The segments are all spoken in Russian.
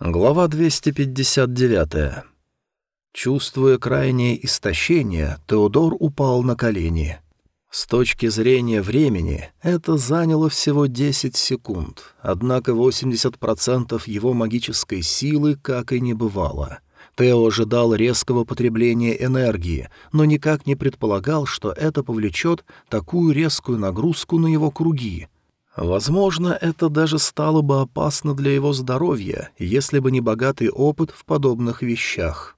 Глава 259. Чувствуя крайнее истощение, Теодор упал на колени. С точки зрения времени это заняло всего 10 секунд, однако 80% его магической силы как и не бывало. Тео ожидал резкого потребления энергии, но никак не предполагал, что это повлечет такую резкую нагрузку на его круги — Возможно, это даже стало бы опасно для его здоровья, если бы не богатый опыт в подобных вещах.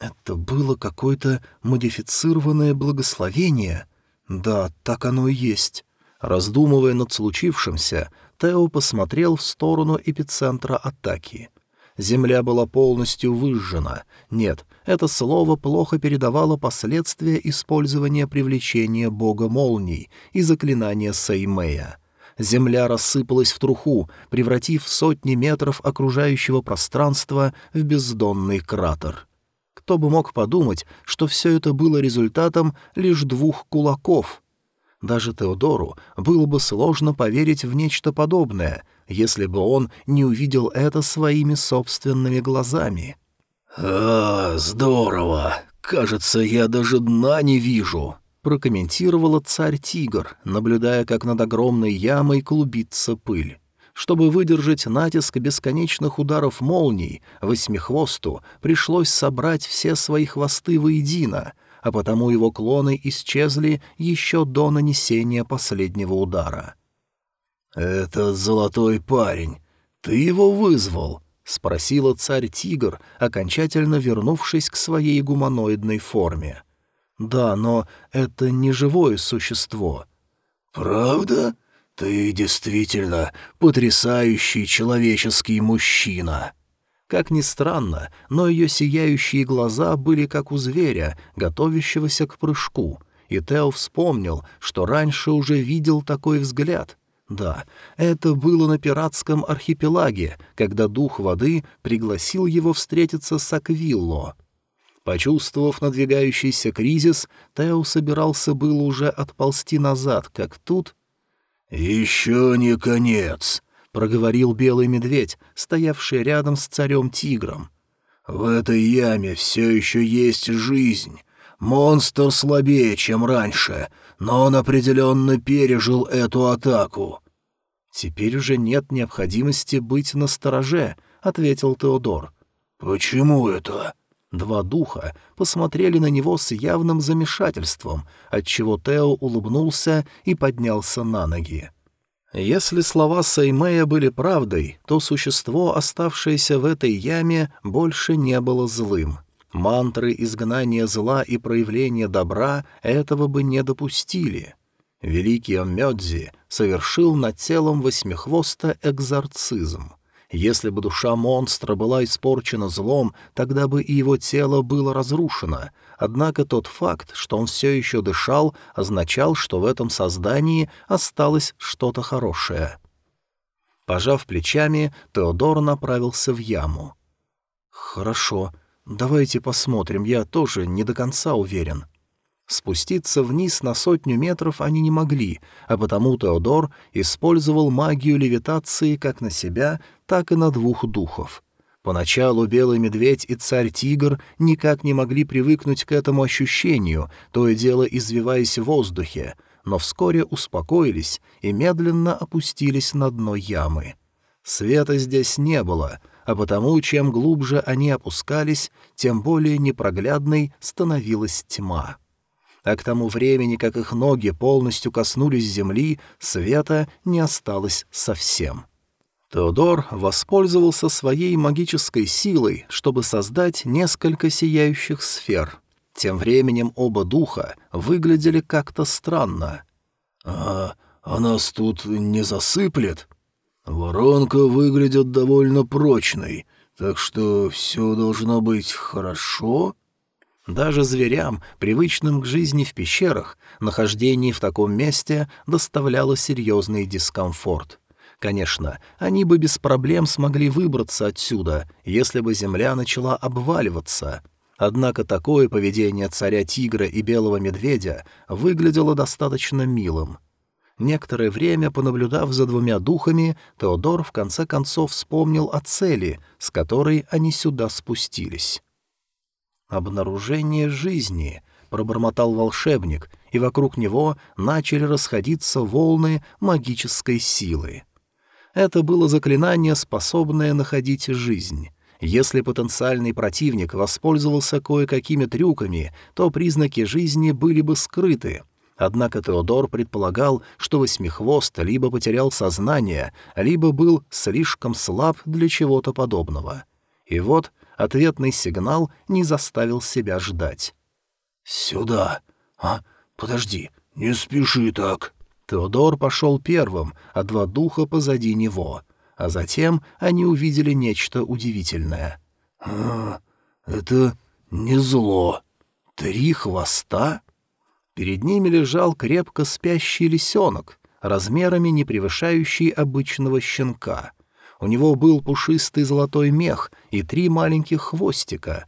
Это было какое-то модифицированное благословение? Да, так оно и есть. Раздумывая над случившимся, Тео посмотрел в сторону эпицентра атаки. Земля была полностью выжжена. Нет, это слово плохо передавало последствия использования привлечения бога молний и заклинания Сеймея — земля рассыпалась в труху, превратив сотни метров окружающего пространства в бездонный кратер. Кто бы мог подумать, что все это было результатом лишь двух кулаков. Даже Теодору было бы сложно поверить в нечто подобное, если бы он не увидел это своими собственными глазами. «А, здорово! Кажется, я даже дна не вижу!» Прокомментировала царь-тигр, наблюдая, как над огромной ямой клубится пыль. Чтобы выдержать натиск бесконечных ударов молний, восьмихвосту пришлось собрать все свои хвосты воедино, а потому его клоны исчезли еще до нанесения последнего удара. «Это золотой парень. Ты его вызвал?» — спросила царь-тигр, окончательно вернувшись к своей гуманоидной форме. Да, но это не живое существо. Правда? Ты действительно потрясающий человеческий мужчина. Как ни странно, но ее сияющие глаза были как у зверя, готовящегося к прыжку, и Тео вспомнил, что раньше уже видел такой взгляд. Да, это было на пиратском архипелаге, когда дух воды пригласил его встретиться с Аквилло. Почувствовав надвигающийся кризис, Тео собирался было уже отползти назад, как тут... «Еще не конец», — проговорил белый медведь, стоявший рядом с царем-тигром. «В этой яме все еще есть жизнь. Монстр слабее, чем раньше, но он определенно пережил эту атаку». «Теперь уже нет необходимости быть настороже», — ответил Теодор. «Почему это?» Два духа посмотрели на него с явным замешательством, отчего Тео улыбнулся и поднялся на ноги. Если слова Саймея были правдой, то существо, оставшееся в этой яме, больше не было злым. Мантры изгнания зла и проявления добра этого бы не допустили. Великий Омёдзи совершил над телом восьмихвоста экзорцизм — если бы душа монстра была испорчена злом, тогда бы и его тело было разрушено. Однако тот факт, что он все еще дышал, означал, что в этом создании осталось что-то хорошее. Пожав плечами, Теодор направился в яму. «Хорошо, давайте посмотрим, я тоже не до конца уверен». Спуститься вниз на сотню метров они не могли, а потому Теодор использовал магию левитации как на себя, так и на двух духов. Поначалу Белый Медведь и Царь-Тигр никак не могли привыкнуть к этому ощущению, то и дело извиваясь в воздухе, но вскоре успокоились и медленно опустились на дно ямы. Света здесь не было, а потому чем глубже они опускались, тем более непроглядной становилась тьма а к тому времени, как их ноги полностью коснулись земли, света не осталось совсем. Теодор воспользовался своей магической силой, чтобы создать несколько сияющих сфер. Тем временем оба духа выглядели как-то странно. «А, а нас тут не засыплет? Воронка выглядит довольно прочной, так что все должно быть хорошо?» Даже зверям, привычным к жизни в пещерах, нахождение в таком месте доставляло серьезный дискомфорт. Конечно, они бы без проблем смогли выбраться отсюда, если бы земля начала обваливаться. Однако такое поведение царя-тигра и белого медведя выглядело достаточно милым. Некоторое время, понаблюдав за двумя духами, Теодор в конце концов вспомнил о цели, с которой они сюда спустились. «Обнаружение жизни», — пробормотал волшебник, и вокруг него начали расходиться волны магической силы. Это было заклинание, способное находить жизнь. Если потенциальный противник воспользовался кое-какими трюками, то признаки жизни были бы скрыты — Однако Теодор предполагал, что Восьмихвост либо потерял сознание, либо был слишком слаб для чего-то подобного. И вот ответный сигнал не заставил себя ждать. «Сюда! А, подожди, не спеши так!» Теодор пошел первым, а два духа позади него. А затем они увидели нечто удивительное. «А, это не зло. Три хвоста?» Перед ними лежал крепко спящий лисенок, размерами не превышающий обычного щенка. У него был пушистый золотой мех и три маленьких хвостика.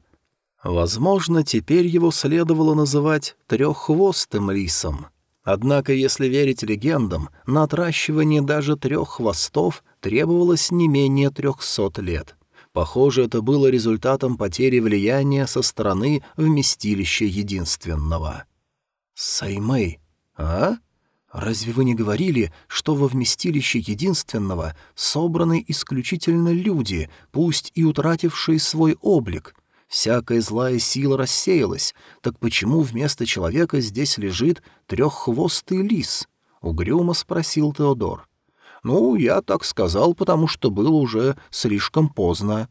Возможно, теперь его следовало называть треххвостым лисом. Однако, если верить легендам, на отращивание даже трех хвостов требовалось не менее трехсот лет. Похоже, это было результатом потери влияния со стороны вместилища единственного. «Саймэй, а? Разве вы не говорили, что во вместилище единственного собраны исключительно люди, пусть и утратившие свой облик? Всякая злая сила рассеялась, так почему вместо человека здесь лежит треххвостый лис?» — угрюмо спросил Теодор. «Ну, я так сказал, потому что было уже слишком поздно».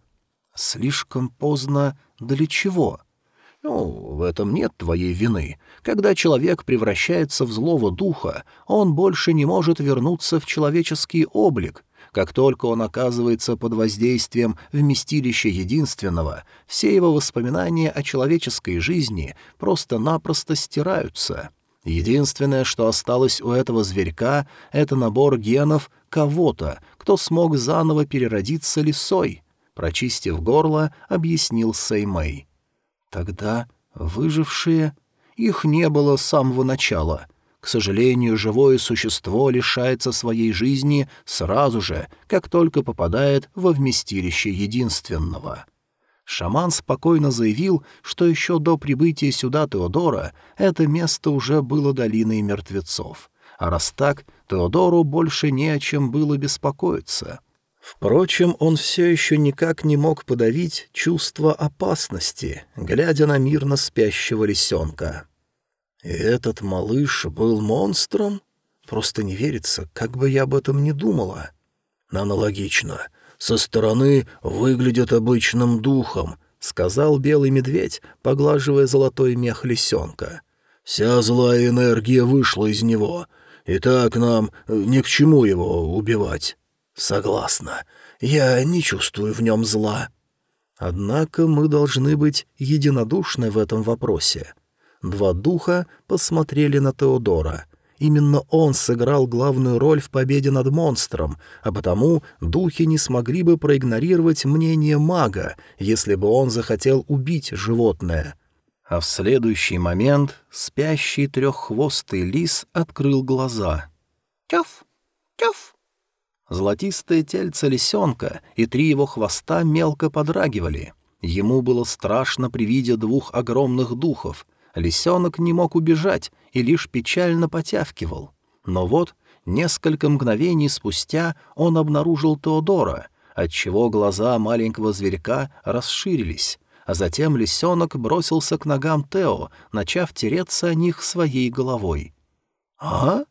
«Слишком поздно для чего?» Ну, в этом нет твоей вины. Когда человек превращается в злого духа, он больше не может вернуться в человеческий облик. Как только он оказывается под воздействием вместилища единственного, все его воспоминания о человеческой жизни просто-напросто стираются. Единственное, что осталось у этого зверька, — это набор генов кого-то, кто смог заново переродиться лисой. Прочистив горло, объяснил Сеймэй. Тогда выжившие... Их не было с самого начала. К сожалению, живое существо лишается своей жизни сразу же, как только попадает во вместилище единственного. Шаман спокойно заявил, что еще до прибытия сюда Теодора это место уже было долиной мертвецов. А раз так, Теодору больше не о чем было беспокоиться — Впрочем, он все еще никак не мог подавить чувство опасности, глядя на мирно спящего лисенка. И этот малыш был монстром? Просто не верится, как бы я об этом не думала. Аналогично. Со стороны выглядит обычным духом, — сказал белый медведь, поглаживая золотой мех лисенка. «Вся злая энергия вышла из него, и так нам ни к чему его убивать». «Согласна. Я не чувствую в нем зла». Однако мы должны быть единодушны в этом вопросе. Два духа посмотрели на Теодора. Именно он сыграл главную роль в победе над монстром, а потому духи не смогли бы проигнорировать мнение мага, если бы он захотел убить животное. А в следующий момент спящий треххвостый лис открыл глаза. «Тёф! Тёф!» Золотистое тельце лисенка и три его хвоста мелко подрагивали. Ему было страшно при виде двух огромных духов. Лисенок не мог убежать и лишь печально потявкивал. Но вот, несколько мгновений спустя он обнаружил Теодора, отчего глаза маленького зверька расширились, а затем лисенок бросился к ногам Тео, начав тереться о них своей головой. «А?»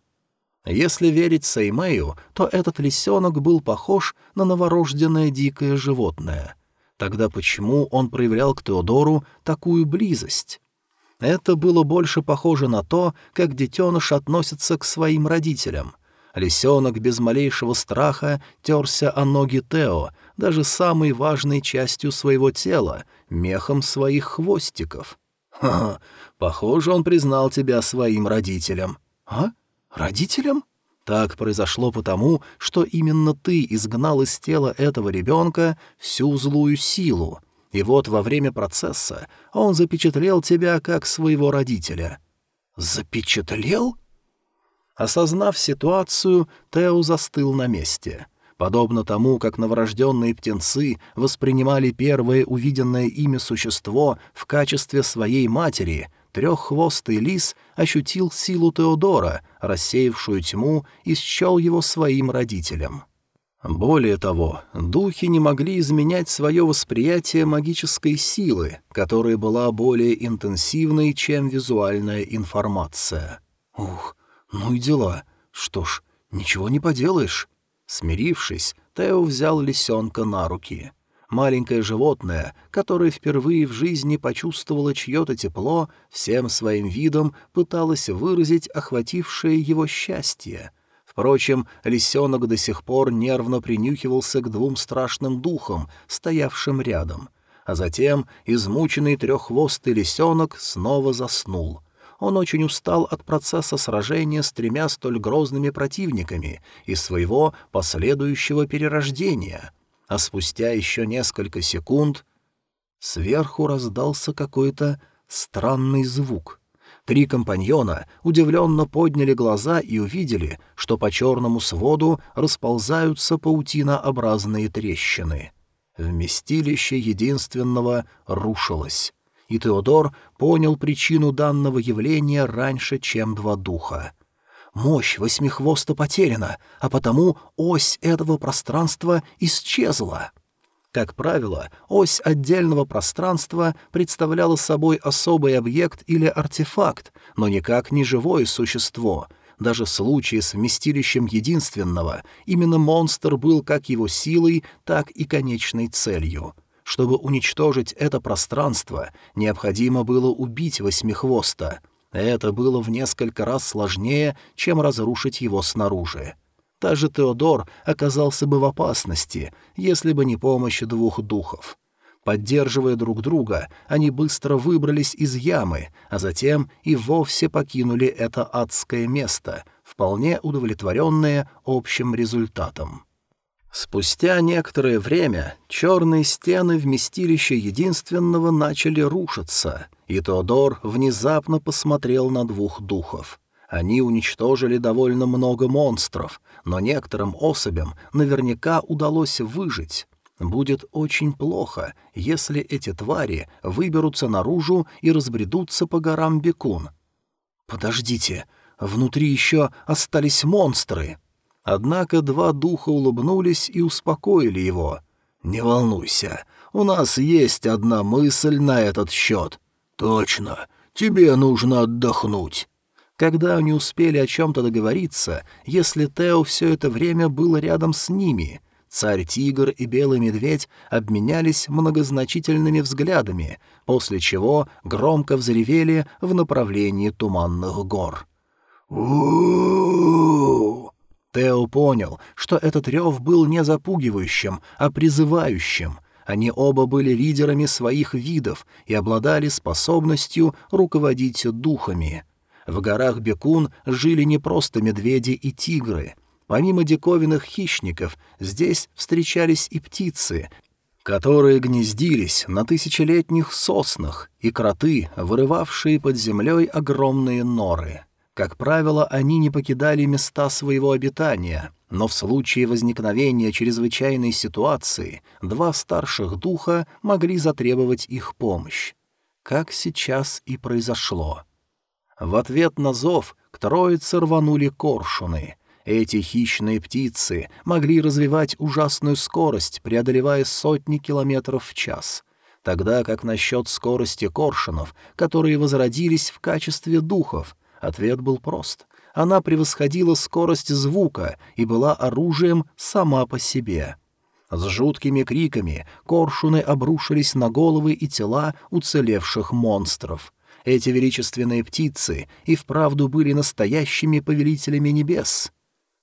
Если верить Сеймею, то этот лисенок был похож на новорожденное дикое животное. Тогда почему он проявлял к Теодору такую близость? Это было больше похоже на то, как детеныш относится к своим родителям. Лисенок без малейшего страха терся о ноги Тео, даже самой важной частью своего тела, мехом своих хвостиков. «Ха-ха, похоже, он признал тебя своим родителям». «А?» Родителям? Так произошло потому, что именно ты изгнал из тела этого ребенка всю злую силу, и вот во время процесса он запечатлел тебя как своего родителя. Запечатлел? Осознав ситуацию, Тео застыл на месте. Подобно тому, как новорожденные птенцы воспринимали первое увиденное ими существо в качестве своей матери, треххвостый лис ощутил силу Теодора, рассеявшую тьму, и счел его своим родителем. Более того, духи не могли изменять свое восприятие магической силы, которая была более интенсивной, чем визуальная информация. Ух, ну и дела. Что ж, ничего не поделаешь. Смирившись, Тео взял лисенка на руки. Маленькое животное, которое впервые в жизни почувствовало чье-то тепло, всем своим видом пыталось выразить охватившее его счастье. Впрочем, лисенок до сих пор нервно принюхивался к двум страшным духам, стоявшим рядом. А затем измученный треххвостый лисенок снова заснул — он очень устал от процесса сражения с тремя столь грозными противниками и своего последующего перерождения. А спустя еще несколько секунд сверху раздался какой-то странный звук. Три компаньона удивленно подняли глаза и увидели, что по черному своду расползаются паутинообразные трещины. Вместилище единственного рушилось и Теодор понял причину данного явления раньше, чем два духа. Мощь восьмихвоста потеряна, а потому ось этого пространства исчезла. Как правило, ось отдельного пространства представляла собой особый объект или артефакт, но никак не живое существо. Даже в случае с вместилищем единственного, именно монстр был как его силой, так и конечной целью — чтобы уничтожить это пространство, необходимо было убить Восьмихвоста. Это было в несколько раз сложнее, чем разрушить его снаружи. Даже Теодор оказался бы в опасности, если бы не помощь двух духов. Поддерживая друг друга, они быстро выбрались из ямы, а затем и вовсе покинули это адское место, вполне удовлетворенные общим результатом. Спустя некоторое время черные стены вместилища единственного начали рушиться, и Теодор внезапно посмотрел на двух духов. Они уничтожили довольно много монстров, но некоторым особям наверняка удалось выжить. Будет очень плохо, если эти твари выберутся наружу и разбредутся по горам Бекун. «Подождите, внутри еще остались монстры!» Однако два духа улыбнулись и успокоили его. «Не волнуйся, у нас есть одна мысль на этот счет». «Точно, тебе нужно отдохнуть». Когда они успели о чем-то договориться, если Тео все это время был рядом с ними, царь-тигр и белый медведь обменялись многозначительными взглядами, после чего громко взревели в направлении туманных гор. Тео понял, что этот рев был не запугивающим, а призывающим. Они оба были лидерами своих видов и обладали способностью руководить духами. В горах Бекун жили не просто медведи и тигры. Помимо диковинных хищников, здесь встречались и птицы, которые гнездились на тысячелетних соснах, и кроты, вырывавшие под землей огромные норы. Как правило, они не покидали места своего обитания, но в случае возникновения чрезвычайной ситуации два старших духа могли затребовать их помощь. Как сейчас и произошло. В ответ на зов к троице рванули коршуны. Эти хищные птицы могли развивать ужасную скорость, преодолевая сотни километров в час — тогда как насчет скорости коршунов, которые возродились в качестве духов, Ответ был прост. Она превосходила скорость звука и была оружием сама по себе. С жуткими криками коршуны обрушились на головы и тела уцелевших монстров. Эти величественные птицы и вправду были настоящими повелителями небес.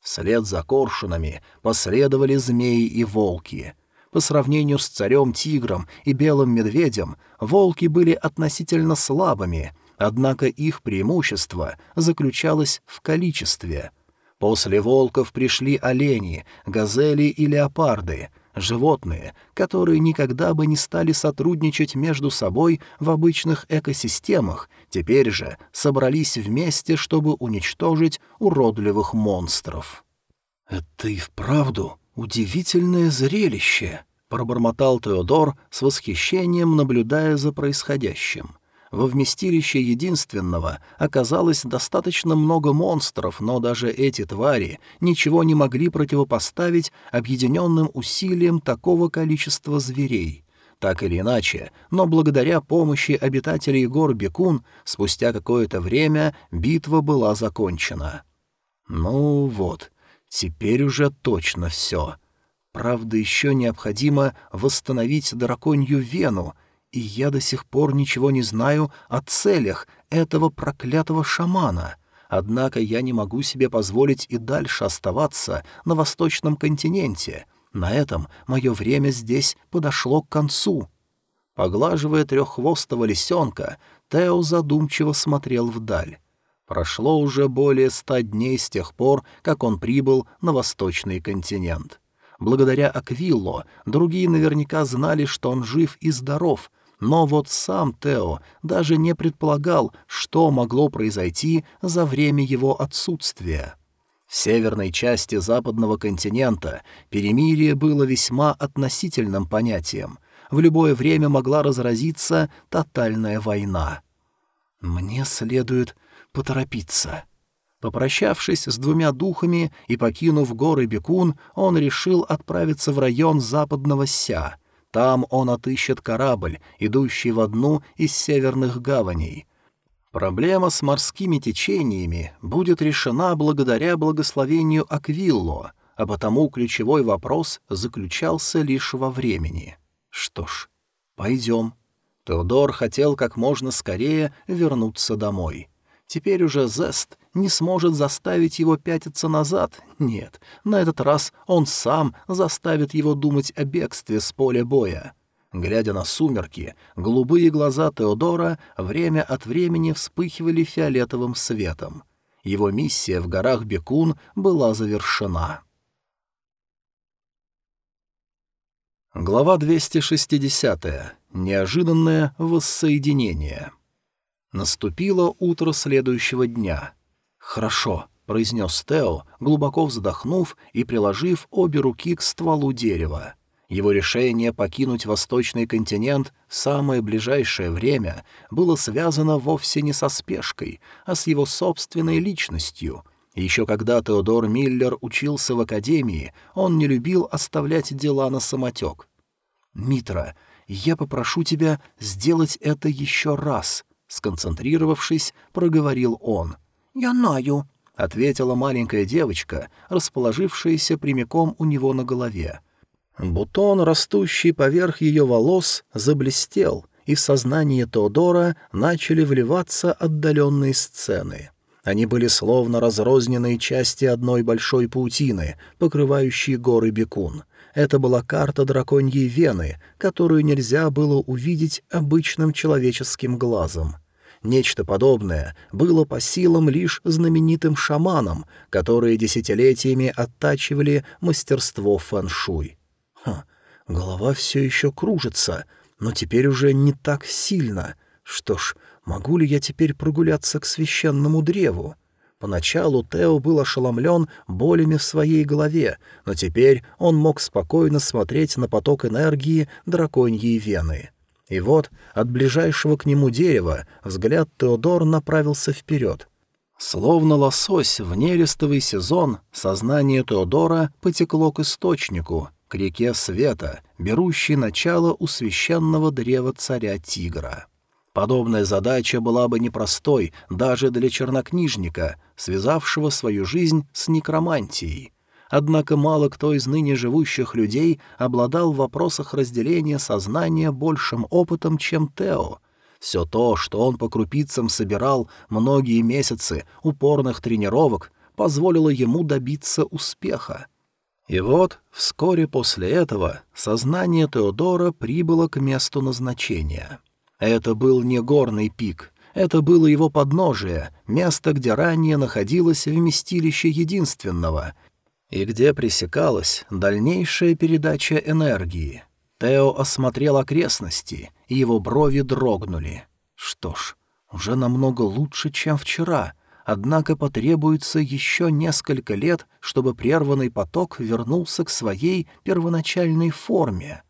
Вслед за коршунами последовали змеи и волки. По сравнению с царем-тигром и белым медведем, волки были относительно слабыми — Однако их преимущество заключалось в количестве. После волков пришли олени, газели и леопарды. Животные, которые никогда бы не стали сотрудничать между собой в обычных экосистемах, теперь же собрались вместе, чтобы уничтожить уродливых монстров. «Это и вправду удивительное зрелище», — пробормотал Теодор с восхищением, наблюдая за происходящим — во вместилище единственного оказалось достаточно много монстров, но даже эти твари ничего не могли противопоставить объединенным усилиям такого количества зверей. Так или иначе, но благодаря помощи обитателей гор Бекун спустя какое-то время битва была закончена. Ну вот, теперь уже точно все. Правда, еще необходимо восстановить драконью вену, и я до сих пор ничего не знаю о целях этого проклятого шамана. Однако я не могу себе позволить и дальше оставаться на восточном континенте. На этом мое время здесь подошло к концу. Поглаживая треххвостого лисенка, Тео задумчиво смотрел вдаль. Прошло уже более ста дней с тех пор, как он прибыл на восточный континент. Благодаря Аквилло другие наверняка знали, что он жив и здоров — но вот сам Тео даже не предполагал, что могло произойти за время его отсутствия. В северной части западного континента перемирие было весьма относительным понятием. В любое время могла разразиться тотальная война. «Мне следует поторопиться». Попрощавшись с двумя духами и покинув горы Бекун, он решил отправиться в район западного Ся — там он отыщет корабль, идущий в одну из северных гаваней. Проблема с морскими течениями будет решена благодаря благословению Аквилло, а потому ключевой вопрос заключался лишь во времени. Что ж, пойдем. Теодор хотел как можно скорее вернуться домой. Теперь уже Зест не сможет заставить его пятиться назад. Нет, на этот раз он сам заставит его думать о бегстве с поля боя. Глядя на сумерки, голубые глаза Теодора время от времени вспыхивали фиолетовым светом. Его миссия в горах Бекун была завершена. Глава 260. Неожиданное воссоединение. Наступило утро следующего дня — «Хорошо», — произнес Тео, глубоко вздохнув и приложив обе руки к стволу дерева. Его решение покинуть восточный континент в самое ближайшее время было связано вовсе не со спешкой, а с его собственной личностью. Еще когда Теодор Миллер учился в академии, он не любил оставлять дела на самотек. «Митра, я попрошу тебя сделать это еще раз», — сконцентрировавшись, проговорил он — «Я знаю», — ответила маленькая девочка, расположившаяся прямиком у него на голове. Бутон, растущий поверх ее волос, заблестел, и в сознание Теодора начали вливаться отдаленные сцены. Они были словно разрозненные части одной большой паутины, покрывающей горы Бекун. Это была карта драконьей вены, которую нельзя было увидеть обычным человеческим глазом. Нечто подобное было по силам лишь знаменитым шаманам, которые десятилетиями оттачивали мастерство фэншуй. Ха, голова все еще кружится, но теперь уже не так сильно. Что ж, могу ли я теперь прогуляться к священному древу? Поначалу Тео был ошеломлен болями в своей голове, но теперь он мог спокойно смотреть на поток энергии драконьей вены. И вот от ближайшего к нему дерева взгляд Теодор направился вперед. Словно лосось в нерестовый сезон, сознание Теодора потекло к источнику, к реке света, берущей начало у священного древа царя-тигра. Подобная задача была бы непростой даже для чернокнижника, связавшего свою жизнь с некромантией. Однако мало кто из ныне живущих людей обладал в вопросах разделения сознания большим опытом, чем Тео. Все то, что он по крупицам собирал многие месяцы упорных тренировок, позволило ему добиться успеха. И вот, вскоре после этого, сознание Теодора прибыло к месту назначения. Это был не горный пик, это было его подножие, место, где ранее находилось вместилище единственного, и где пресекалась дальнейшая передача энергии. Тео осмотрел окрестности, и его брови дрогнули. Что ж, уже намного лучше, чем вчера, однако потребуется еще несколько лет, чтобы прерванный поток вернулся к своей первоначальной форме.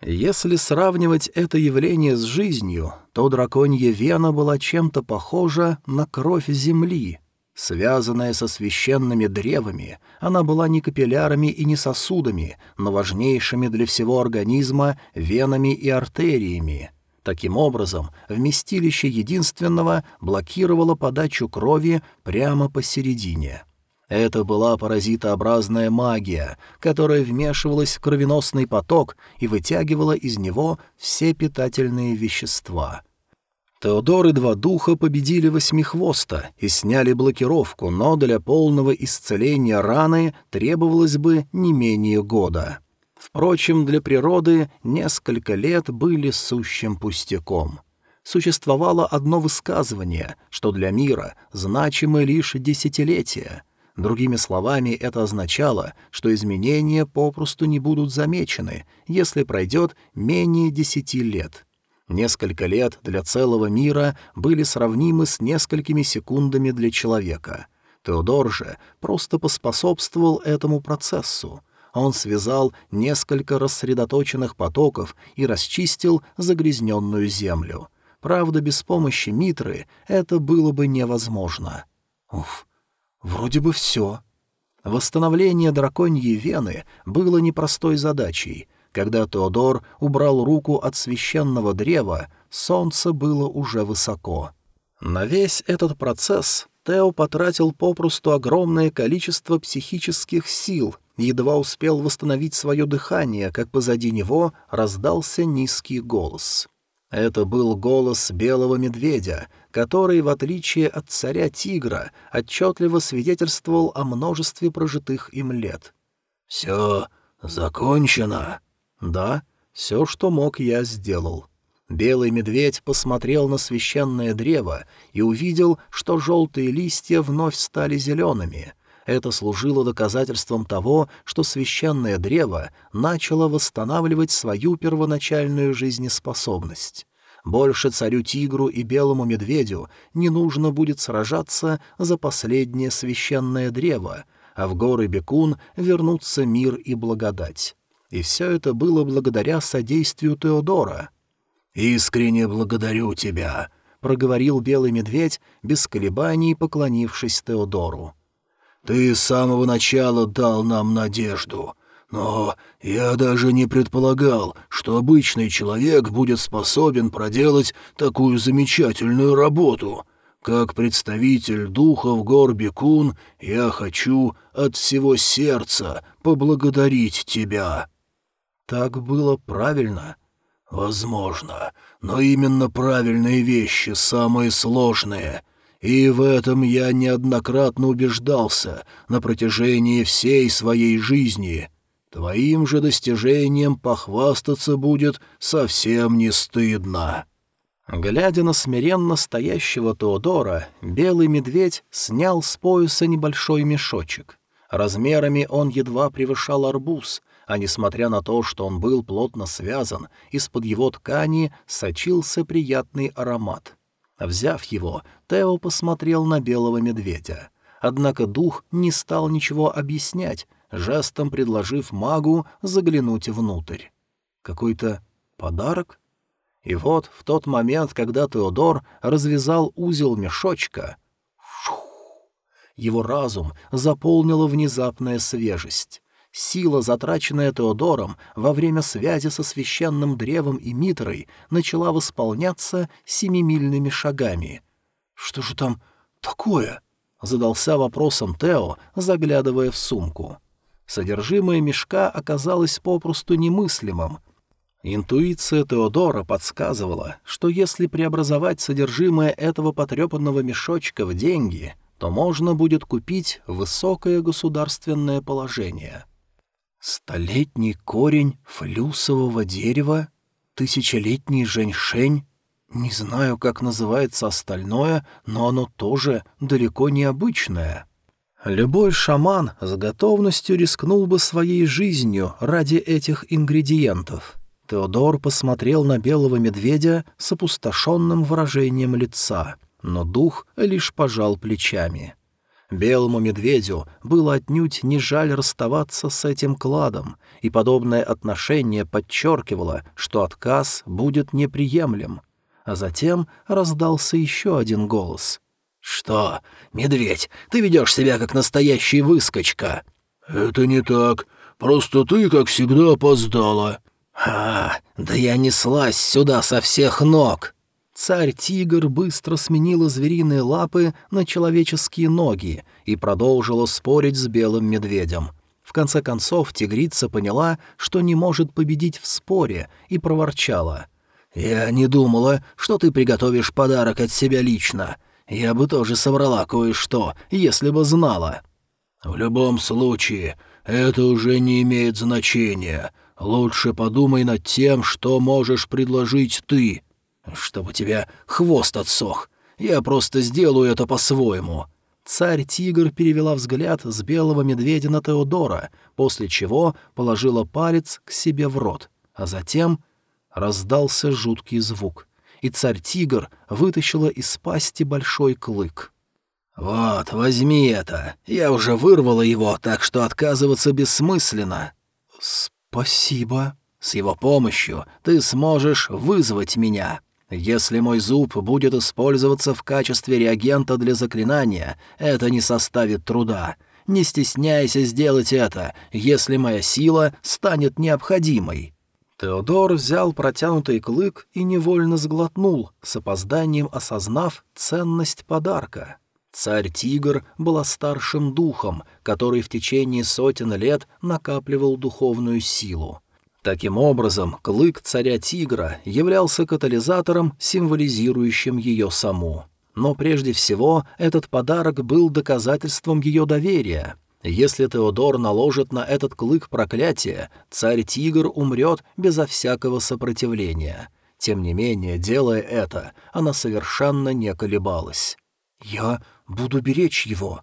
Если сравнивать это явление с жизнью, то драконья вена была чем-то похожа на кровь земли. Связанная со священными древами, она была не капиллярами и не сосудами, но важнейшими для всего организма венами и артериями. Таким образом, вместилище единственного блокировало подачу крови прямо посередине. Это была паразитообразная магия, которая вмешивалась в кровеносный поток и вытягивала из него все питательные вещества. Теодор и два духа победили Восьмихвоста и сняли блокировку, но для полного исцеления раны требовалось бы не менее года. Впрочем, для природы несколько лет были сущим пустяком. Существовало одно высказывание, что для мира значимы лишь десятилетия — Другими словами, это означало, что изменения попросту не будут замечены, если пройдет менее десяти лет. Несколько лет для целого мира были сравнимы с несколькими секундами для человека. Теодор же просто поспособствовал этому процессу. Он связал несколько рассредоточенных потоков и расчистил загрязненную землю. Правда, без помощи Митры это было бы невозможно. Уф, Вроде бы все. Восстановление драконьей вены было непростой задачей. Когда Теодор убрал руку от священного древа, солнце было уже высоко. На весь этот процесс Тео потратил попросту огромное количество психических сил, едва успел восстановить свое дыхание, как позади него раздался низкий голос. Это был голос белого медведя, который, в отличие от царя-тигра, отчетливо свидетельствовал о множестве прожитых им лет. «Все закончено?» «Да, все, что мог, я сделал». Белый медведь посмотрел на священное древо и увидел, что желтые листья вновь стали зелеными. Это служило доказательством того, что священное древо начало восстанавливать свою первоначальную жизнеспособность. Больше царю-тигру и белому медведю не нужно будет сражаться за последнее священное древо, а в горы Бекун вернутся мир и благодать. И все это было благодаря содействию Теодора. «Искренне благодарю тебя», — проговорил белый медведь, без колебаний поклонившись Теодору. «Ты с самого начала дал нам надежду. Но я даже не предполагал, что обычный человек будет способен проделать такую замечательную работу. Как представитель духов гор Бекун я хочу от всего сердца поблагодарить тебя». «Так было правильно?» «Возможно, но именно правильные вещи самые сложные». И в этом я неоднократно убеждался на протяжении всей своей жизни. Твоим же достижением похвастаться будет совсем не стыдно». Глядя на смиренно стоящего Теодора, белый медведь снял с пояса небольшой мешочек. Размерами он едва превышал арбуз, а несмотря на то, что он был плотно связан, из-под его ткани сочился приятный аромат. Взяв его, Тео посмотрел на белого медведя. Однако дух не стал ничего объяснять, жестом предложив магу заглянуть внутрь. Какой-то подарок? И вот в тот момент, когда Теодор развязал узел мешочка, его разум заполнила внезапная свежесть. Сила, затраченная Теодором во время связи со священным древом и Митрой, начала восполняться семимильными шагами. «Что же там такое?» — задался вопросом Тео, заглядывая в сумку. Содержимое мешка оказалось попросту немыслимым. Интуиция Теодора подсказывала, что если преобразовать содержимое этого потрепанного мешочка в деньги, то можно будет купить высокое государственное положение. Столетний корень флюсового дерева, тысячелетний женьшень, не знаю, как называется остальное, но оно тоже далеко не обычное — Любой шаман с готовностью рискнул бы своей жизнью ради этих ингредиентов. Теодор посмотрел на белого медведя с опустошенным выражением лица, но дух лишь пожал плечами. Белому медведю было отнюдь не жаль расставаться с этим кладом, и подобное отношение подчеркивало, что отказ будет неприемлем. А затем раздался еще один голос. «Что, медведь, ты ведешь себя как настоящий выскочка?» «Это не так. Просто ты, как всегда, опоздала». «А, да я неслась сюда со всех ног!» Царь-тигр быстро сменила звериные лапы на человеческие ноги и продолжила спорить с белым медведем. В конце концов тигрица поняла, что не может победить в споре, и проворчала. «Я не думала, что ты приготовишь подарок от себя лично. Я бы тоже собрала кое-что, если бы знала». «В любом случае, это уже не имеет значения. Лучше подумай над тем, что можешь предложить ты. Чтобы тебя хвост отсох. Я просто сделаю это по-своему». Царь-тигр перевела взгляд с белого медведя на Теодора, после чего положила палец к себе в рот, а затем раздался жуткий звук, и царь-тигр вытащила из пасти большой клык. «Вот, возьми это. Я уже вырвала его, так что отказываться бессмысленно». «Спасибо. С его помощью ты сможешь вызвать меня. Если мой зуб будет использоваться в качестве реагента для заклинания, это не составит труда. Не стесняйся сделать это, если моя сила станет необходимой». Теодор взял протянутый клык и невольно сглотнул, с опозданием осознав ценность подарка. Царь-тигр была старшим духом, который в течение сотен лет накапливал духовную силу. Таким образом, клык царя-тигра являлся катализатором, символизирующим ее саму. Но прежде всего этот подарок был доказательством ее доверия. Если Теодор наложит на этот клык проклятие, царь-тигр умрет безо всякого сопротивления. Тем не менее, делая это, она совершенно не колебалась. «Я буду беречь его».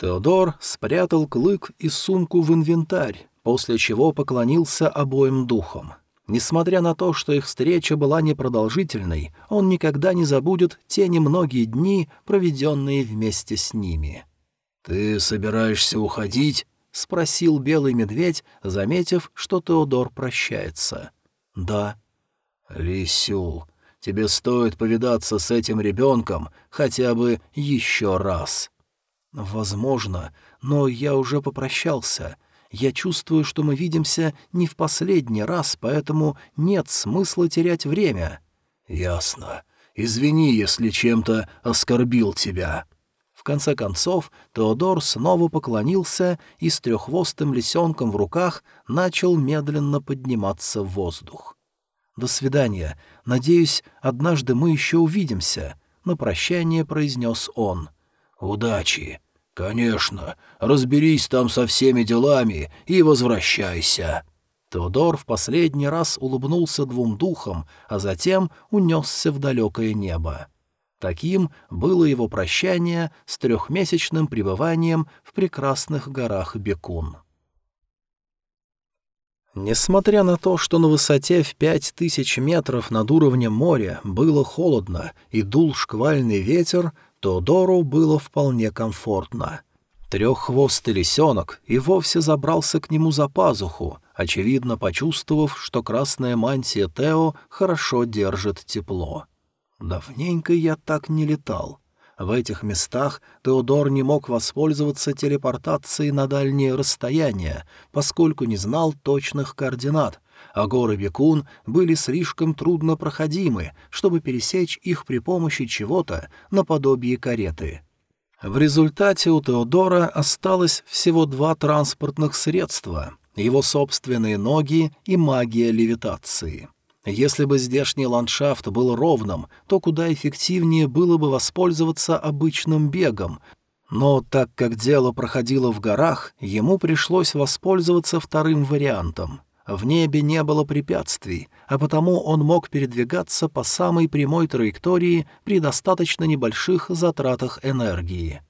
Теодор спрятал клык и сумку в инвентарь, после чего поклонился обоим духам. Несмотря на то, что их встреча была непродолжительной, он никогда не забудет те немногие дни, проведенные вместе с ними. «Ты собираешься уходить?» — спросил белый медведь, заметив, что Теодор прощается. «Да». «Лисюл, Тебе стоит повидаться с этим ребенком хотя бы еще раз». «Возможно, но я уже попрощался. Я чувствую, что мы видимся не в последний раз, поэтому нет смысла терять время». «Ясно. Извини, если чем-то оскорбил тебя». В конце концов, Теодор снова поклонился и с треххвостым лисенком в руках начал медленно подниматься в воздух. «До свидания. Надеюсь, однажды мы еще увидимся», — на прощание произнес он. «Удачи. Конечно. Разберись там со всеми делами и возвращайся». Теодор в последний раз улыбнулся двум духам, а затем унесся в далекое небо. Таким было его прощание с трехмесячным пребыванием в прекрасных горах Бекун. Несмотря на то, что на высоте в пять тысяч метров над уровнем моря было холодно и дул шквальный ветер, то Дору было вполне комфортно. Треххвостый лисенок и вовсе забрался к нему за пазуху, очевидно почувствовав, что красная мантия Тео хорошо держит тепло. «Давненько я так не летал», в этих местах Теодор не мог воспользоваться телепортацией на дальние расстояния, поскольку не знал точных координат, а горы Бекун были слишком труднопроходимы, чтобы пересечь их при помощи чего-то наподобие кареты. В результате у Теодора осталось всего два транспортных средства — его собственные ноги и магия левитации. Если бы здешний ландшафт был ровным, то куда эффективнее было бы воспользоваться обычным бегом, но так как дело проходило в горах, ему пришлось воспользоваться вторым вариантом. В небе не было препятствий, а потому он мог передвигаться по самой прямой траектории при достаточно небольших затратах энергии.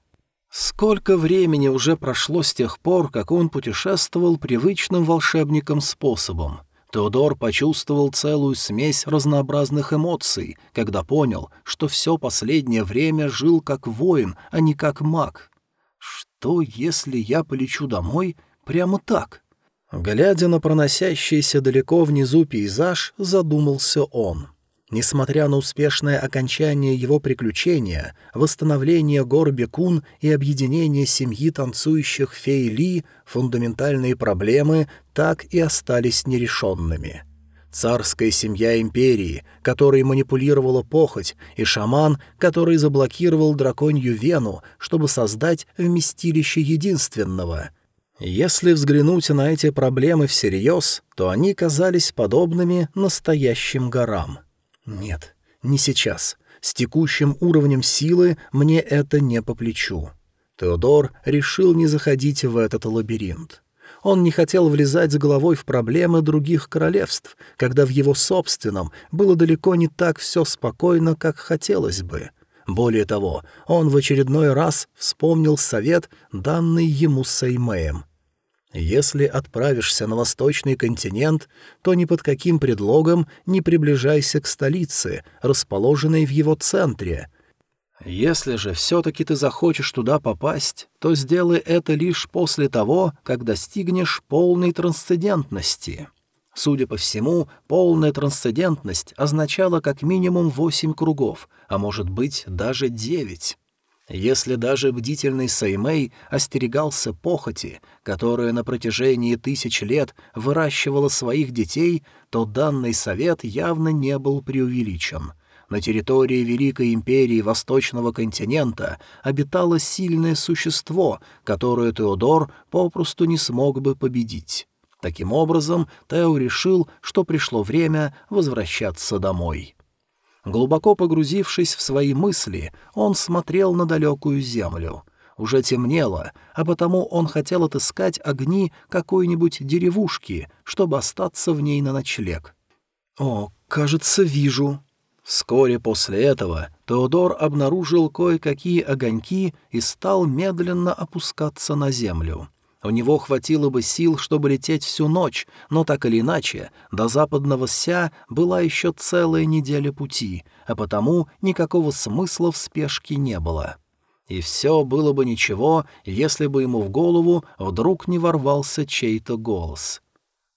Сколько времени уже прошло с тех пор, как он путешествовал привычным волшебником способом. Теодор почувствовал целую смесь разнообразных эмоций, когда понял, что все последнее время жил как воин, а не как маг. Что, если я полечу домой прямо так? Глядя на проносящийся далеко внизу пейзаж, задумался он — Несмотря на успешное окончание его приключения, восстановление гор Бекун и объединение семьи танцующих фей Ли, фундаментальные проблемы так и остались нерешенными. Царская семья империи, которой манипулировала похоть, и шаман, который заблокировал драконью вену, чтобы создать вместилище единственного — если взглянуть на эти проблемы всерьез, то они казались подобными настоящим горам — нет, не сейчас. С текущим уровнем силы мне это не по плечу. Теодор решил не заходить в этот лабиринт. Он не хотел влезать с головой в проблемы других королевств, когда в его собственном было далеко не так все спокойно, как хотелось бы. Более того, он в очередной раз вспомнил совет, данный ему Сеймеем. Если отправишься на восточный континент, то ни под каким предлогом не приближайся к столице, расположенной в его центре. Если же все-таки ты захочешь туда попасть, то сделай это лишь после того, как достигнешь полной трансцендентности. Судя по всему, полная трансцендентность означала как минимум восемь кругов, а может быть даже девять. Если даже бдительный Саймей остерегался похоти, которая на протяжении тысяч лет выращивала своих детей, то данный совет явно не был преувеличен. На территории Великой Империи Восточного континента обитало сильное существо, которое Теодор попросту не смог бы победить. Таким образом, Тео решил, что пришло время возвращаться домой. Глубоко погрузившись в свои мысли, он смотрел на далекую землю. Уже темнело, а потому он хотел отыскать огни какой-нибудь деревушки, чтобы остаться в ней на ночлег. «О, кажется, вижу». Вскоре после этого Теодор обнаружил кое-какие огоньки и стал медленно опускаться на землю. У него хватило бы сил, чтобы лететь всю ночь, но так или иначе, до западного Ся была еще целая неделя пути, а потому никакого смысла в спешке не было. И все было бы ничего, если бы ему в голову вдруг не ворвался чей-то голос.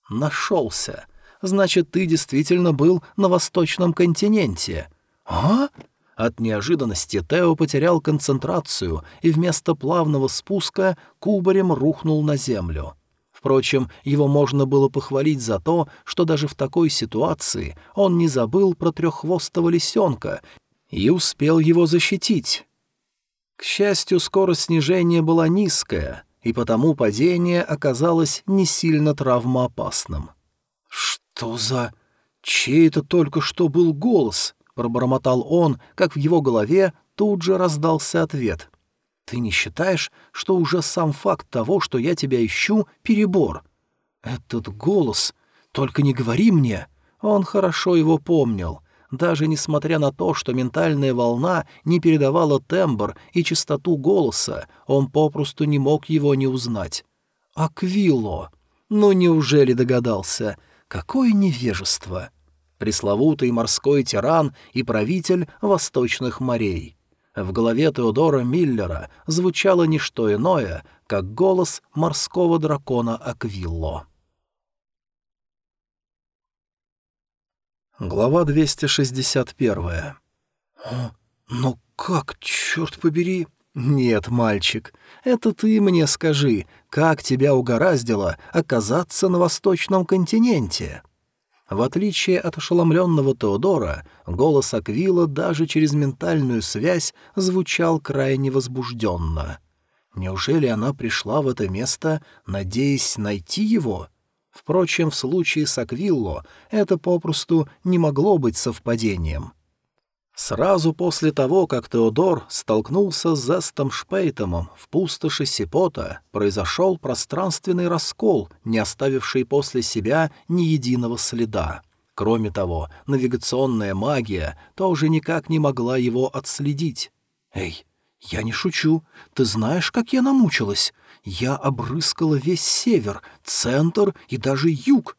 «Нашелся. Значит, ты действительно был на восточном континенте». «А?» От неожиданности Тео потерял концентрацию и вместо плавного спуска кубарем рухнул на землю. Впрочем, его можно было похвалить за то, что даже в такой ситуации он не забыл про треххвостого лисенка и успел его защитить. К счастью, скорость снижения была низкая, и потому падение оказалось не сильно травмоопасным. «Что за... Чей это только что был голос?» Пробормотал он, как в его голове тут же раздался ответ. «Ты не считаешь, что уже сам факт того, что я тебя ищу, — перебор?» «Этот голос... Только не говори мне!» Он хорошо его помнил. Даже несмотря на то, что ментальная волна не передавала тембр и частоту голоса, он попросту не мог его не узнать. «Аквило! Ну неужели догадался? Какое невежество!» Пресловутый морской тиран и правитель восточных морей. В голове Теодора Миллера звучало не что иное, как голос морского дракона Аквилло. Глава 261. «Ну как, черт побери?» «Нет, мальчик, это ты мне скажи, как тебя угораздило оказаться на восточном континенте?» В отличие от ошеломленного Теодора, голос Аквила даже через ментальную связь звучал крайне возбужденно. Неужели она пришла в это место, надеясь найти его? Впрочем, в случае с Аквилло это попросту не могло быть совпадением — Сразу после того, как Теодор столкнулся с Зестом Шпейтомом в пустоши Сипота, произошел пространственный раскол, не оставивший после себя ни единого следа. Кроме того, навигационная магия тоже никак не могла его отследить. «Эй, «Я не шучу. Ты знаешь, как я намучилась? Я обрыскала весь север, центр и даже юг.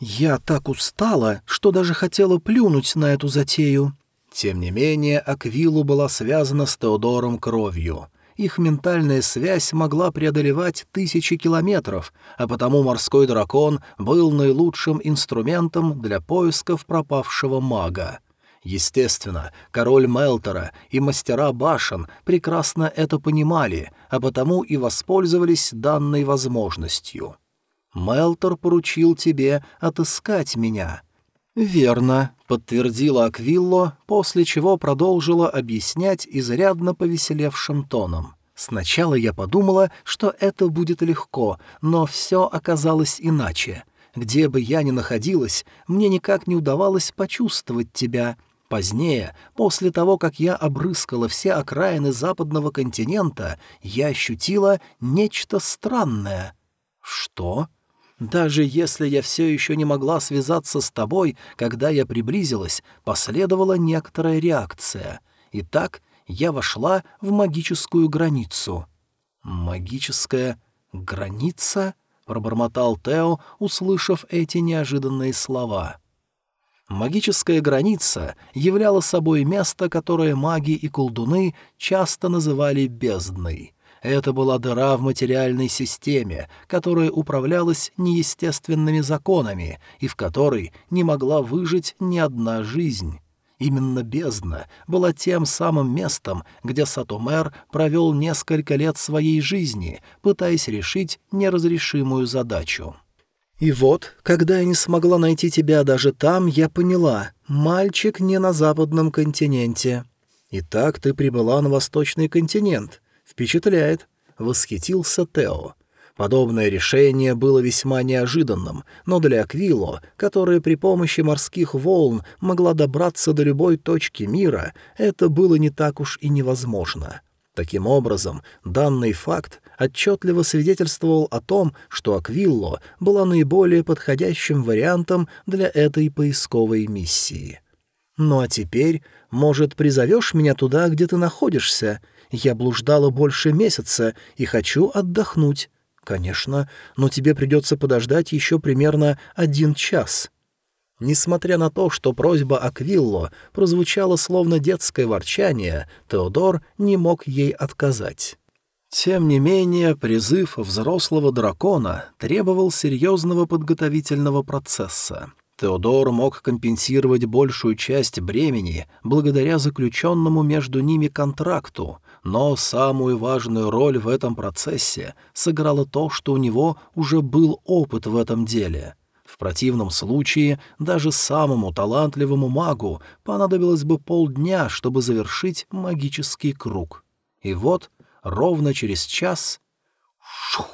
Я так устала, что даже хотела плюнуть на эту затею». Тем не менее, Аквилу была связана с Теодором кровью. Их ментальная связь могла преодолевать тысячи километров, а потому морской дракон был наилучшим инструментом для поисков пропавшего мага. Естественно, король Мелтора и мастера башен прекрасно это понимали, а потому и воспользовались данной возможностью. «Мелтор поручил тебе отыскать меня». «Верно», — подтвердила Аквилло, после чего продолжила объяснять изрядно повеселевшим тоном. «Сначала я подумала, что это будет легко, но все оказалось иначе. Где бы я ни находилась, мне никак не удавалось почувствовать тебя, Позднее, после того, как я обрыскала все окраины западного континента, я ощутила нечто странное. Что? Даже если я все еще не могла связаться с тобой, когда я приблизилась, последовала некоторая реакция. И так я вошла в магическую границу. «Магическая граница?» — пробормотал Тео, услышав эти неожиданные слова. Магическая граница являла собой место, которое маги и колдуны часто называли бездной. Это была дыра в материальной системе, которая управлялась неестественными законами и в которой не могла выжить ни одна жизнь. Именно бездна была тем самым местом, где Сатумер провел несколько лет своей жизни, пытаясь решить неразрешимую задачу. И вот, когда я не смогла найти тебя даже там, я поняла, мальчик не на западном континенте. Итак, ты прибыла на восточный континент. Впечатляет. Восхитился Тео. Подобное решение было весьма неожиданным, но для Аквило, которая при помощи морских волн могла добраться до любой точки мира, это было не так уж и невозможно. Таким образом, данный факт отчетливо свидетельствовал о том, что Аквилло была наиболее подходящим вариантом для этой поисковой миссии. «Ну а теперь, может, призовешь меня туда, где ты находишься? Я блуждала больше месяца и хочу отдохнуть». «Конечно, но тебе придется подождать еще примерно один час». Несмотря на то, что просьба Аквилло прозвучала словно детское ворчание, Теодор не мог ей отказать. Тем не менее, призыв взрослого дракона требовал серьезного подготовительного процесса. Теодор мог компенсировать большую часть бремени благодаря заключенному между ними контракту, но самую важную роль в этом процессе сыграло то, что у него уже был опыт в этом деле. В противном случае даже самому талантливому магу понадобилось бы полдня, чтобы завершить магический круг. И вот ровно через час... Шух!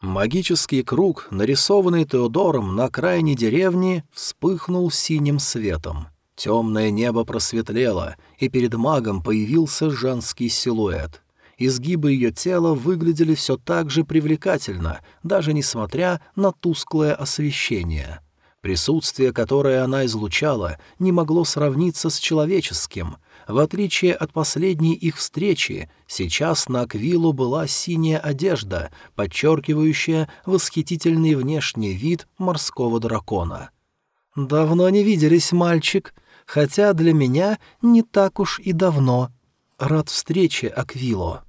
Магический круг, нарисованный Теодором на окраине деревни, вспыхнул синим светом. Темное небо просветлело, и перед магом появился женский силуэт. Изгибы ее тела выглядели все так же привлекательно, даже несмотря на тусклое освещение. Присутствие, которое она излучала, не могло сравниться с человеческим, в отличие от последней их встречи, сейчас на Аквилу была синяя одежда, подчеркивающая восхитительный внешний вид морского дракона. «Давно не виделись, мальчик, хотя для меня не так уж и давно. Рад встрече, Аквило».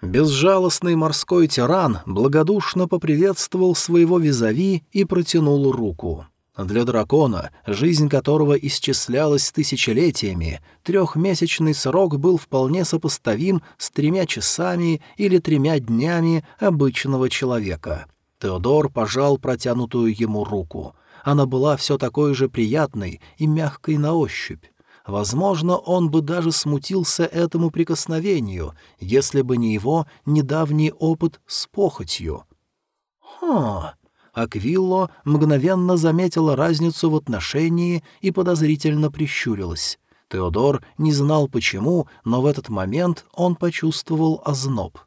Безжалостный морской тиран благодушно поприветствовал своего визави и протянул руку. Для дракона, жизнь которого исчислялась тысячелетиями, трехмесячный срок был вполне сопоставим с тремя часами или тремя днями обычного человека. Теодор пожал протянутую ему руку. Она была все такой же приятной и мягкой на ощупь. Возможно, он бы даже смутился этому прикосновению, если бы не его недавний опыт с похотью. «Ха!» Аквилло мгновенно заметила разницу в отношении и подозрительно прищурилась. Теодор не знал почему, но в этот момент он почувствовал озноб.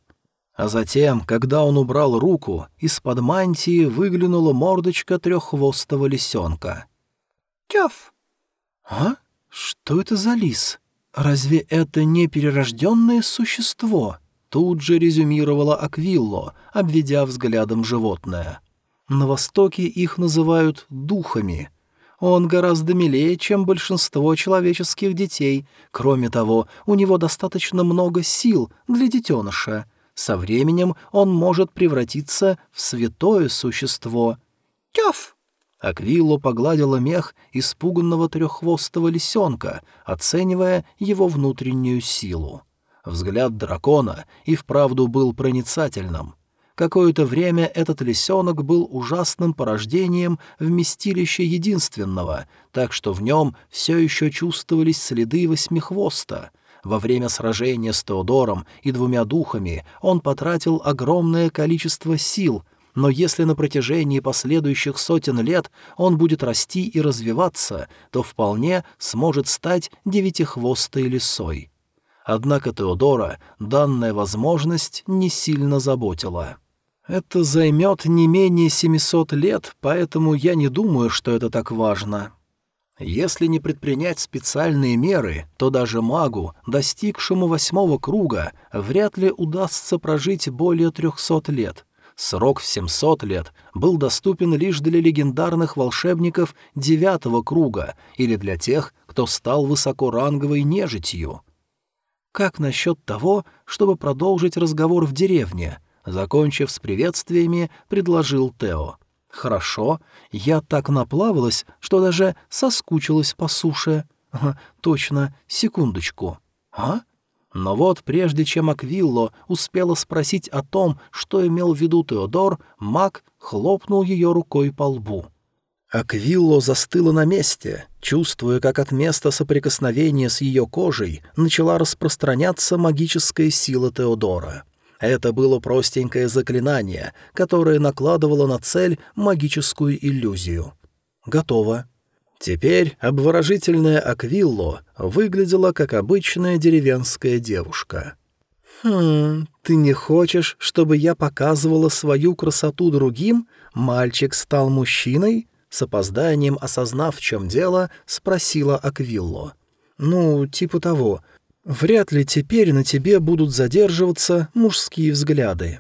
А затем, когда он убрал руку, из-под мантии выглянула мордочка треххвостого лисенка. «Тёф!» «А? Что это за лис?» разве это не перерожденное существо?» Тут же резюмировала Аквилло, обведя взглядом животное. На Востоке их называют духами. Он гораздо милее, чем большинство человеческих детей. Кроме того, у него достаточно много сил для детеныша. Со временем он может превратиться в святое существо. «Тёф!» Аквилло погладила мех испуганного треххвостого лисенка, оценивая его внутреннюю силу. Взгляд дракона и вправду был проницательным. Какое-то время этот лисенок был ужасным порождением вместилища единственного, так что в нем все еще чувствовались следы восьмихвоста. Во время сражения с Теодором и двумя духами он потратил огромное количество сил, но если на протяжении последующих сотен лет он будет расти и развиваться, то вполне сможет стать девятихвостой лисой. Однако Теодора данная возможность не сильно заботила. «Это займет не менее 700 лет, поэтому я не думаю, что это так важно», если не предпринять специальные меры, то даже магу, достигшему восьмого круга, вряд ли удастся прожить более трехсот лет. Срок в семьсот лет был доступен лишь для легендарных волшебников девятого круга или для тех, кто стал высокоранговой нежитью. Как насчет того, чтобы продолжить разговор в деревне? Закончив с приветствиями, предложил Тео. Хорошо, я так наплавалась, что даже соскучилась по суше. Ага, точно, секундочку. А? Но вот прежде чем Аквилло успела спросить о том, что имел в виду Теодор, маг хлопнул ее рукой по лбу. Аквилло застыла на месте, чувствуя, как от места соприкосновения с ее кожей начала распространяться магическая сила Теодора. Это было простенькое заклинание, которое накладывало на цель магическую иллюзию. Готово. Теперь обворожительная Аквилло выглядела как обычная деревенская девушка. «Хм, ты не хочешь, чтобы я показывала свою красоту другим? Мальчик стал мужчиной?» С опозданием осознав, в чем дело, спросила Аквилло. «Ну, типа того. Вряд ли теперь на тебе будут задерживаться мужские взгляды».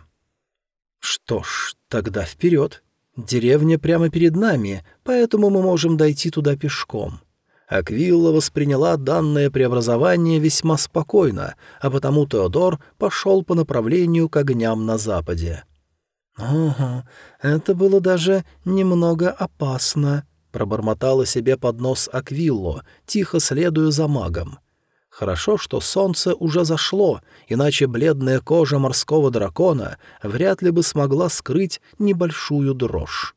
«Что ж, тогда вперед. Деревня прямо перед нами, поэтому мы можем дойти туда пешком». Аквилла восприняла данное преобразование весьма спокойно, а потому Теодор пошел по направлению к огням на западе. «Ага, это было даже немного опасно», — пробормотала себе под нос Аквилло, тихо следуя за магом. Хорошо, что солнце уже зашло, иначе бледная кожа морского дракона вряд ли бы смогла скрыть небольшую дрожь.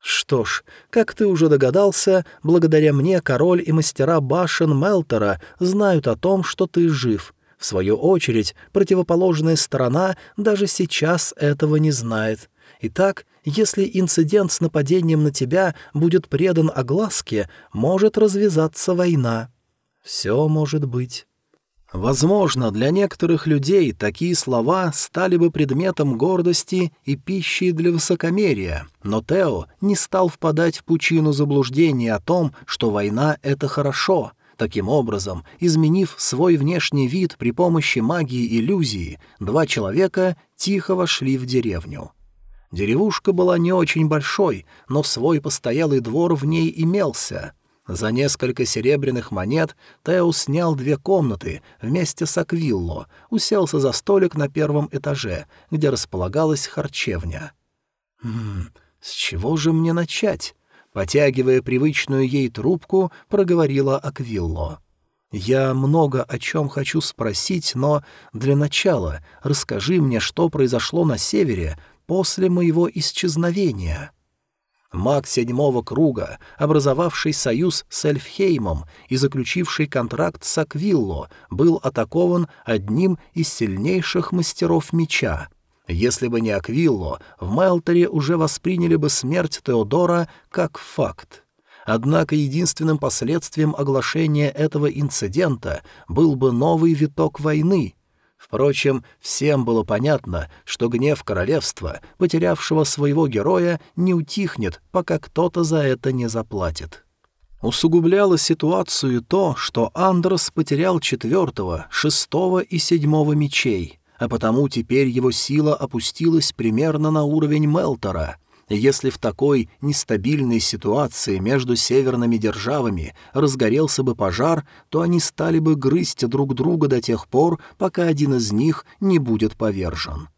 Что ж, как ты уже догадался, благодаря мне король и мастера башен Мелтера знают о том, что ты жив — в свою очередь, противоположная сторона даже сейчас этого не знает. Итак, если инцидент с нападением на тебя будет предан огласке, может развязаться война. Все может быть. Возможно, для некоторых людей такие слова стали бы предметом гордости и пищей для высокомерия, но Тео не стал впадать в пучину заблуждения о том, что война — это хорошо — Таким образом, изменив свой внешний вид при помощи магии иллюзии, два человека тихо вошли в деревню. Деревушка была не очень большой, но свой постоялый двор в ней имелся. За несколько серебряных монет Тео снял две комнаты вместе с Аквилло, уселся за столик на первом этаже, где располагалась харчевня. «Хм, с чего же мне начать?» Потягивая привычную ей трубку, проговорила Аквилло. «Я много о чем хочу спросить, но для начала расскажи мне, что произошло на севере после моего исчезновения». Маг седьмого круга, образовавший союз с Эльфхеймом и заключивший контракт с Аквилло, был атакован одним из сильнейших мастеров меча — если бы не Аквилло, в Мелторе уже восприняли бы смерть Теодора как факт. Однако единственным последствием оглашения этого инцидента был бы новый виток войны. Впрочем, всем было понятно, что гнев королевства, потерявшего своего героя, не утихнет, пока кто-то за это не заплатит. Усугубляло ситуацию то, что Андрос потерял четвертого, шестого и седьмого мечей, а потому теперь его сила опустилась примерно на уровень Мелтора. Если в такой нестабильной ситуации между северными державами разгорелся бы пожар, то они стали бы грызть друг друга до тех пор, пока один из них не будет повержен.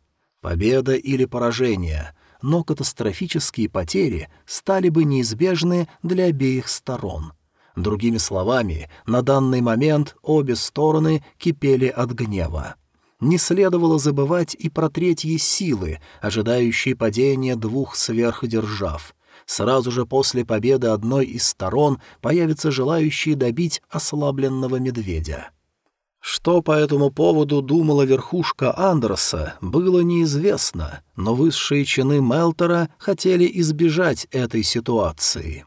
Победа или поражение — но катастрофические потери стали бы неизбежны для обеих сторон. Другими словами, на данный момент обе стороны кипели от гнева. Не следовало забывать и про третьи силы, ожидающие падения двух сверхдержав. Сразу же после победы одной из сторон появятся желающие добить ослабленного медведя. Что по этому поводу думала верхушка Андерса, было неизвестно, но высшие чины Мелтера хотели избежать этой ситуации.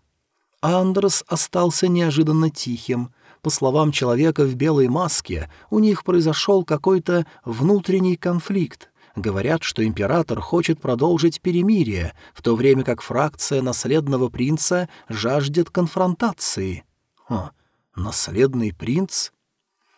Андерс остался неожиданно тихим. По словам человека в белой маске, у них произошел какой-то внутренний конфликт. Говорят, что император хочет продолжить перемирие, в то время как фракция наследного принца жаждет конфронтации. О, наследный принц?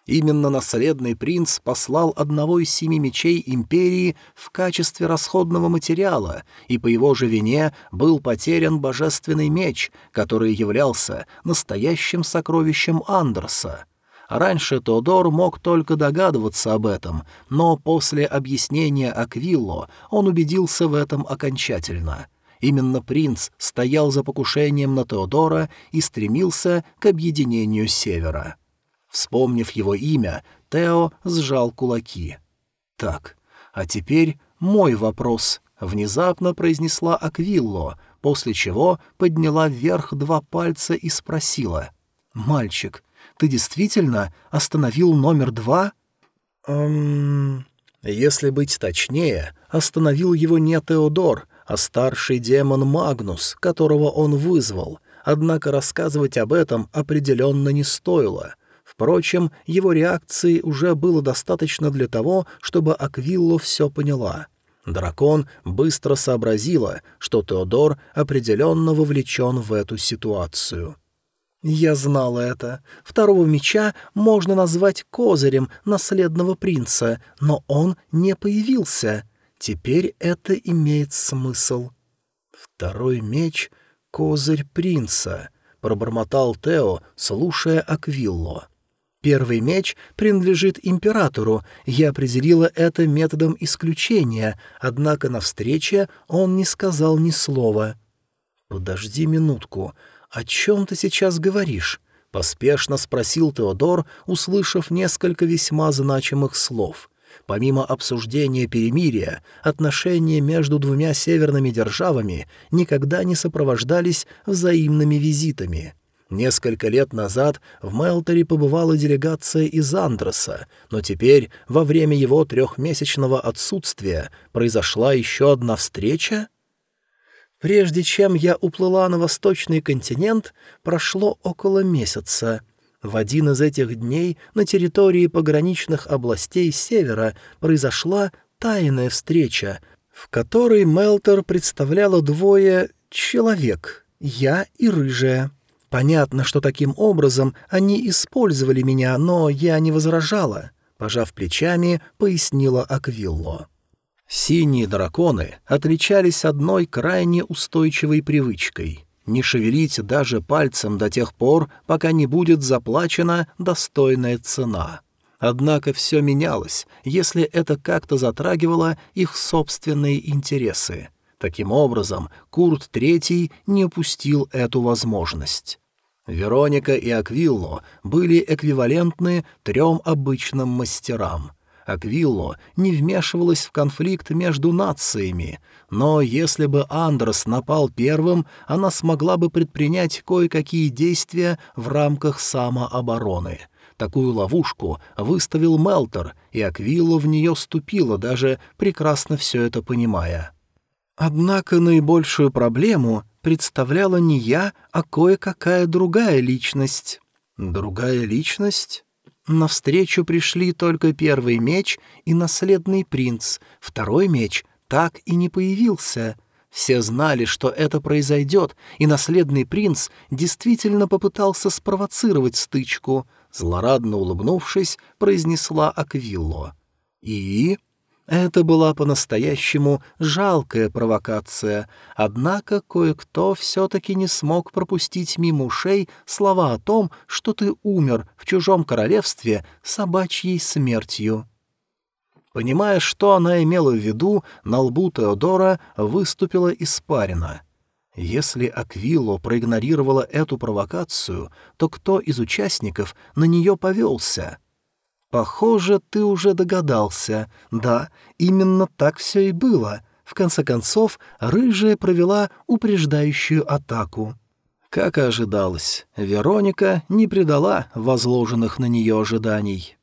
Именно наследный принц послал одного из семи мечей империи в качестве расходного материала, и по его же вине был потерян божественный меч, который являлся настоящим сокровищем Андерса. Раньше Теодор мог только догадываться об этом, но после объяснения Аквилло он убедился в этом окончательно. Именно принц стоял за покушением на Теодора и стремился к объединению Севера. Вспомнив его имя, Тео сжал кулаки. «Так, а теперь мой вопрос», — внезапно произнесла Аквилло, после чего подняла вверх два пальца и спросила. «Мальчик, ты действительно остановил номер два?» «Эм...» Если быть точнее, остановил его не Теодор, а старший демон Магнус, которого он вызвал, однако рассказывать об этом определенно не стоило — Впрочем, его реакции уже было достаточно для того, чтобы Аквилло все поняла. Дракон быстро сообразила, что Теодор определенно вовлечен в эту ситуацию. «Я знала это. Второго меча можно назвать козырем наследного принца, но он не появился. Теперь это имеет смысл». «Второй меч — козырь принца», — пробормотал Тео, слушая Аквилло. Первый меч принадлежит императору, я определила это методом исключения, однако на встрече он не сказал ни слова. «Подожди минутку, о чем ты сейчас говоришь?» — поспешно спросил Теодор, услышав несколько весьма значимых слов. Помимо обсуждения перемирия, отношения между двумя северными державами никогда не сопровождались взаимными визитами — Несколько лет назад в Мелторе побывала делегация из Андроса, но теперь, во время его трехмесячного отсутствия, произошла еще одна встреча? Прежде чем я уплыла на восточный континент, прошло около месяца. В один из этих дней на территории пограничных областей севера произошла тайная встреча, в которой Мелтор представляла двое человек — я и Рыжая. Понятно, что таким образом они использовали меня, но я не возражала, пожав плечами, пояснила Аквилло. Синие драконы отличались одной крайне устойчивой привычкой — не шевелить даже пальцем до тех пор, пока не будет заплачена достойная цена. Однако все менялось, если это как-то затрагивало их собственные интересы — Таким образом, Курт III не упустил эту возможность. Вероника и Аквилло были эквивалентны трем обычным мастерам. Аквилло не вмешивалась в конфликт между нациями, но если бы Андрос напал первым, она смогла бы предпринять кое-какие действия в рамках самообороны. Такую ловушку выставил Мелтор, и Аквилло в нее ступила, даже прекрасно все это понимая. Однако наибольшую проблему представляла не я, а кое-какая другая личность. Другая личность? Навстречу пришли только первый меч и наследный принц, второй меч так и не появился. Все знали, что это произойдет, и наследный принц действительно попытался спровоцировать стычку. Злорадно улыбнувшись, произнесла Аквилло. И... Это была по-настоящему жалкая провокация, однако кое-кто все-таки не смог пропустить мимо ушей слова о том, что ты умер в чужом королевстве собачьей смертью. Понимая, что она имела в виду, на лбу Теодора выступила испарина. Если Аквило проигнорировала эту провокацию, то кто из участников на нее повелся? «Похоже, ты уже догадался. Да, именно так все и было. В конце концов, рыжая провела упреждающую атаку». Как и ожидалось, Вероника не предала возложенных на нее ожиданий.